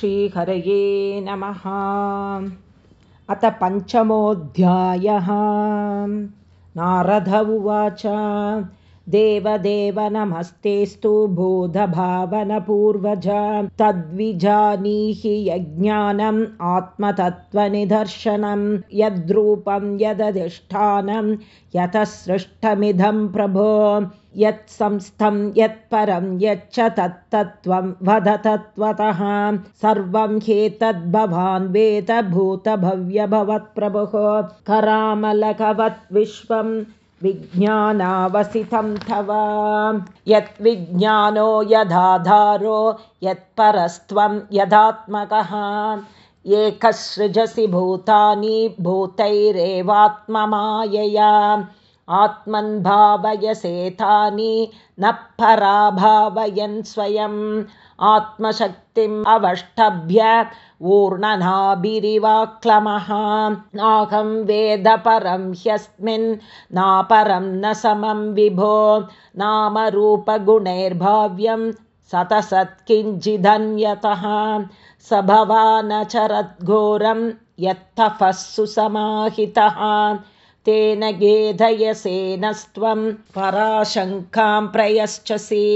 श्रीहरये नमः। अथ पञ्चमोऽध्यायः। नारद उवाच देवदेव नमस्तेस्तु बोधभावनपूर्वज तद्विजानीहि यज्ञानम् आत्मतत्त्वनिदर्शनं यद्रूपं यदधिष्ठानं यतः सृष्टमिदं प्रभो यत्संस्थं यत्परं यच्च तत्तत्त्वं वद तत्त्वतः सर्वं ह्येतद्भवान् वेदभूतभव्यभवत्प्रभुः करामलकवत् विश्वं विज्ञानावसितं तव यद्विज्ञानो यदाधारो यत्परस्त्वं यदात्मकः। एकसृजसि भूतानि भूतैरेवात्ममायया। आत्मन् भावयसेतानि न पराभावयन् स्वयम् आत्मशक्तिम् अवष्टभ्य ऊर्णनाभिरिवाक्लमः। नाहं वेद परं ह्यस्मिन् नापरं न समं विभो। नामरूपगुणैर्भाव्यं सतसत्किञ्चिदन्यतः। स भवानचरद्घोरं यत्तपः सुसमाहितः तेन गेधयसेनस्त्वं पराशङ्कां प्रयश्चसि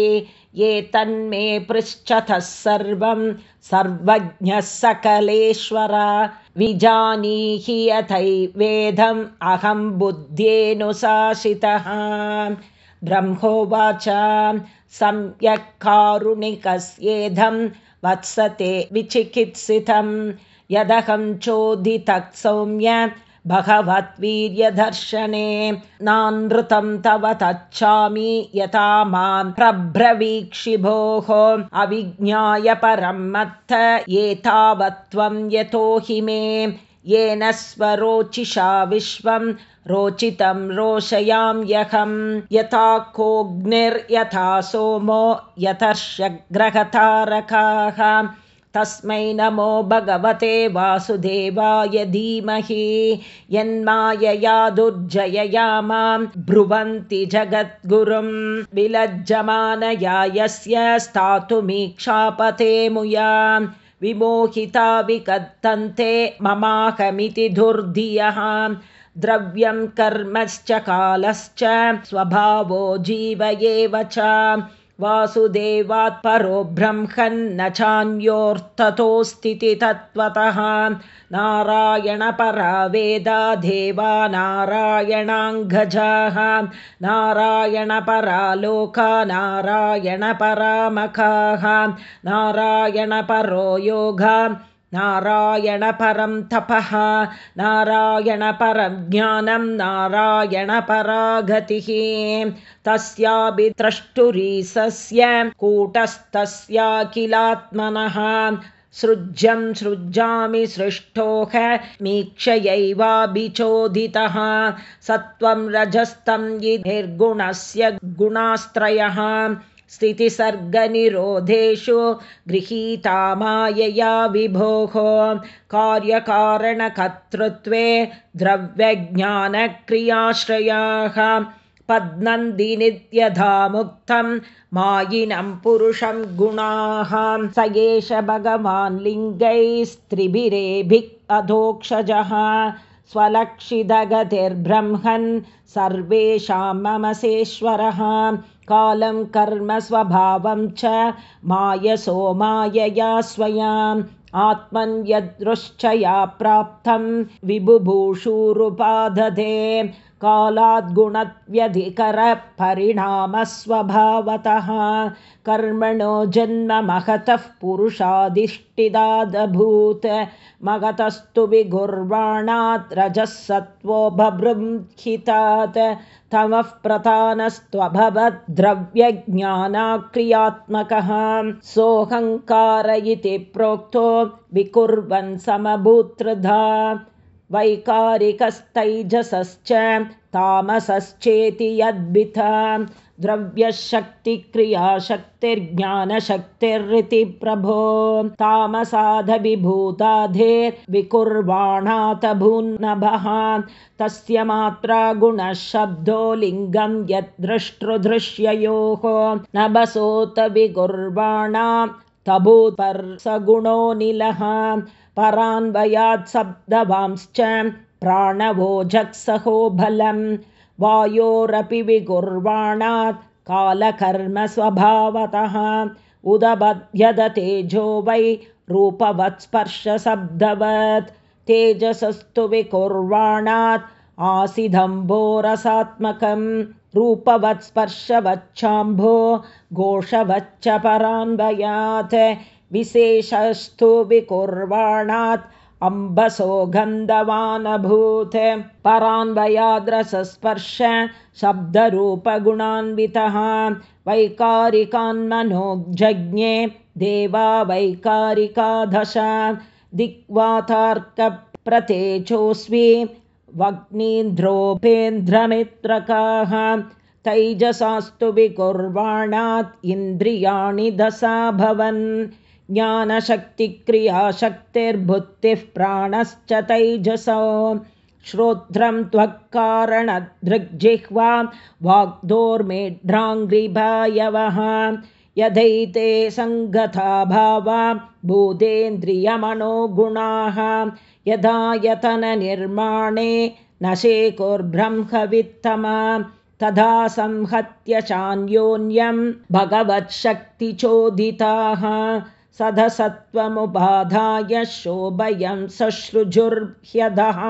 ये तन्मे पृच्छतः सर्वं सर्वज्ञः सकलेश्वर। विजानीहि यथैवेदम् अहं बुद्ध्येऽनुशासितः ब्रह्मोवाच सम्यक् कारुणिकस्येदं वत्सते विचिकित्सितं। यदहं चोदितः सौम्य भगवद्वीर्यदर्शने नानृतं तव तच्छामि यथा मां प्रभ्रवीक्षि भोः अविज्ञाय परं मत्थ एतावत्त्वं यतो हि मे। येन स्वरोचिषा विश्वं रोचितं रोषयाम्यहं यथा कोऽग्निर्यथा सोमो यतर्षग्रहतारकाः तस्मै नमो भगवते वासुदेवाय धीमहि यन्मायया दुर्जयया मां ब्रुवन्ति जगद्गुरुं विलज्जमानया यस्य स्थातुमीक्षापते मुया विमोहिता विकत्तन्ते ममाहमिति दुर्धियः द्रव्यं कर्मश्च कालश्च स्वभावो जीव एव च वासुदेवात् परो ब्रह्मन्न चान्योऽर्थतोऽस्ति तत्त्वतः। नारायणपरा वेदा देवा नारायणाङ्गजाः। नारायणपरा लोका नारायणपरामखाः। नारायणपरो योगा नारायणपरं तपः नारायणपरं ज्ञानं नारायणपरा गतिः तस्याभिद्रष्टुरीसस्य कूटस्थस्याखिलात्मनः। सृज्यं सृज्यामि सृष्टोह मीक्षयैवाभिचोदितः। सत्त्वं रजस्तं निर्गुणस्य गुणास्त्रयः स्थितिसर्गनिरोधेषु गृहीता मायया विभोः। कार्यकारणकर्तृत्वे द्रव्यज्ञानक्रियाश्रयाः। पद्नन्दिनित्यधा मुक्तं मायिनं पुरुषं गुणाः। स एष भगवान् लिङ्गैस्त्रिभिरेभिः अधोक्षजः। स्वलक्षितगतिर्ब्रह्मन् सर्वेषां ममसेश्वरः कालं कर्म स्वभावं च मायसो मायया स्वयाम्। आत्मन् यदृश्चया प्राप्तं विबुभूषुरुपादधे कालाद्गुणव्यधिकरपरिणामस्वभावतः कर्मणो जन्म महतः पुरुषाधिष्ठिदादभूत् महतस्तु विगुर्वाणात् रजः सत्त्वो बभृंहितात्। तमः प्रधानस्त्वभवद्द्रव्यज्ञानाक्रियात्मकः सोऽहङ्कार इति प्रोक्तो विकुर्वन् समभूतृधा वैकारिकस्तैजसश्च तामसश्चेति यद्भिथा द्रव्यशक्तिक्रियाशक्तिर्ज्ञानशक्तिरिति प्रभो। तामसाधविभूताधेर्विकुर्वाणात भून्नभः तस्य मात्रा गुणशब्दो लिङ्गं यद्द्रष्टृदृश्ययोः नभसोत विकुर्वाणा तभूत्पर्सगुणोऽनिलः परान्वयात् सप्तवांश्च प्राणवोजक्सहो बलं वायोरपि विकुर्वाणात् कालकर्मस्वभावतः। उदबध्यदतेजो वै रूपवत्स्पर्शशब्दवत्। तेजसस्तु विकुर्वाणात् आसिधम्बोरसात्मकं रूपवत्स्पर्शवच्छाम्भो घोषवच्च परान्वयात् विशेषस्तु विकुर्वाणात् अम्बसो गन्धवानभूत् परान्वयाद्रसस्पर्श शब्दरूपगुणान्वितः वैकारिकान्मनोजज्ञे देवा वैकारिका दश दिग्वातार्कप्रतेजोऽस्मि वग्नीन्द्रोपेन्द्रमित्रकाः तैजसास्तु विकुर्वाणात् इन्द्रियाणि दशाभवन् ज्ञानशक्तिक्रियाशक्तिर्भुत्तिः प्राणश्च तैजसो। श्रोत्रं त्वक्कारणदृग्जिह्वा वाग्दोर्मेढ्राङ्घ्रिभायवः यथैते सङ्गता भावा भूतेन्द्रियमनोगुणाः यदा यतननिर्माणे न शेकुर्ब्रह्मवित्तमा तदा संहत्य चान्योन्यं भगवत्शक्तिचोदिताः सधसत्त्वमुपाधाय शोभयं सश्रुजुर्ह्यदः।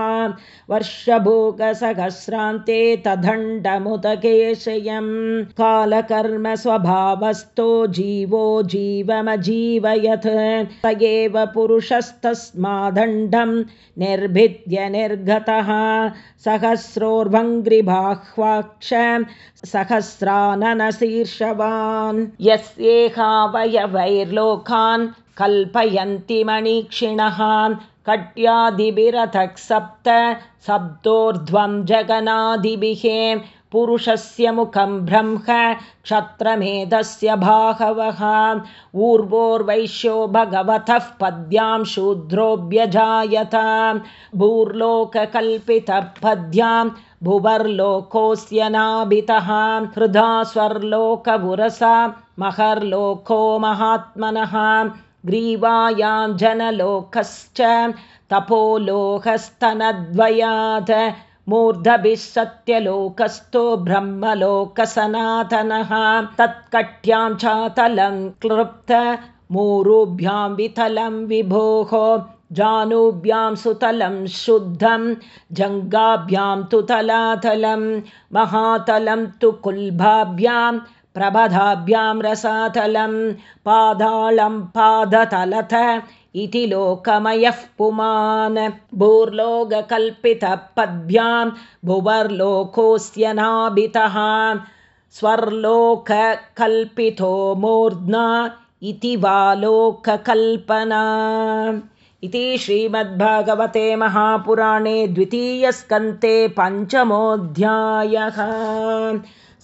वर्षभोगसहस्रान्ते तदण्डमुदकेशयं कालकर्मस्वभावस्थो जीवो जीवमजीवयत्। स एव पुरुषस्तस्मादण्डं निर्भिद्य निर्गतः। सहस्रोर्भङ्घ्रिबाह्वाक्ष सहस्राननशीर्षवान् कल्पयन्ति मणिक्षिणः कट्यादिभिरथः सप्त सप्तोर्ध्वं जगनादिभिः पुरुषस्य मुखं ब्रह्म क्षत्रमेधस्य बाहवः ऊर्वोर्वैश्यो भगवतः पद्यां शूद्रोऽभ्यजायत भूर्लोककल्पितपद्यां भुवर्लोकोऽस्य नाभितः। हृदा स्वर्लोकपुरसा महर्लोको महात्मनः ग्रीवायां जनलोकश्च तपोलोकस्तनद्वयात् मूर्धभिः सत्यलोकस्थो ब्रह्मलोकसनातनः तत्कट्यां चातलं क्लृप्त मूरुभ्यां वितलं विभोः जानुभ्यां सुतलं शुद्धं जङ्गाभ्यां तु तलातलं महातलं तु कुल्भाभ्यां प्रबधाभ्यां रसातलं पादालं पादतलथ इति लोकमयः पुमान्। भूर्लोककल्पितपद्भ्यां भुवर्लोकोऽस्य नाभितः। स्वर्लोककल्पितो मूर्ध्ना इति वा लोककल्पना। इति श्रीमद्भागवते महापुराणे द्वितीयस्कन्ते पञ्चमोऽध्यायः